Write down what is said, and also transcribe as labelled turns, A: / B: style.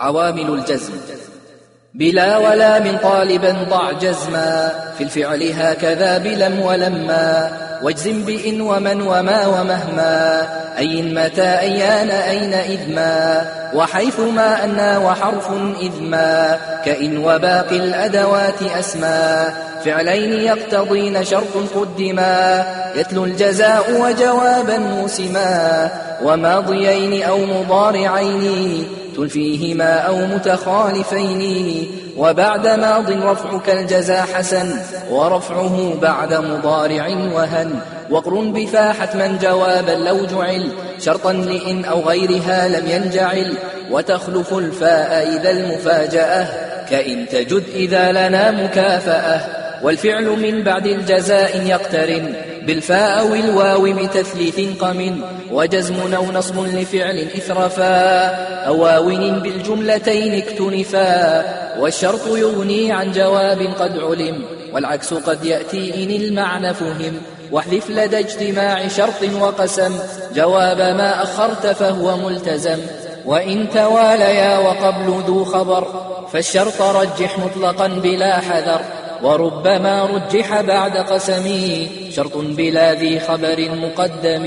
A: عوامل الجزم. بلا ولا من طالبا ضع جزما. في الفعل هكذا بلم ولما. واجزم بإن ومن وما ومهما. أي متى أيان أين إذ ما وحيث ما أنا وحرف إذ ما كإن وباقي الأدوات أسمى فعلين يقتضين شرط قدما. يتلو الجزاء وجوابا موسما. وماضيين أو مضارعين. تلفيهما أو متخالفين. وبعد ماض رفعك الجزاء حسن ورفعه بعد مضارع وهن. وقر بفا حتما جوابا لو جعل شرطا لإن أو غيرها لم ينجعل. وتخلف الفاء إذا المفاجأة كإن تجد إذا لنا مكافأة. والفعل من بعد الجزاء يقترن بالفاء أو الواو بتثليث قم وجزم أو نصب لفعل إثرفا أو واون بالجملتين اكتنفا والشرط يغني عن جواب قد علم والعكس قد يأتي إن المعنى فهم واحذف لدى اجتماع شرط وقسم جواب ما أخرت فهو ملتزم وإن تواليا وقبل ذو خبر فالشرط رجح مطلقا بلا حذر وربما رجح بعد قسمي شرط بلا ذي خبر مقدم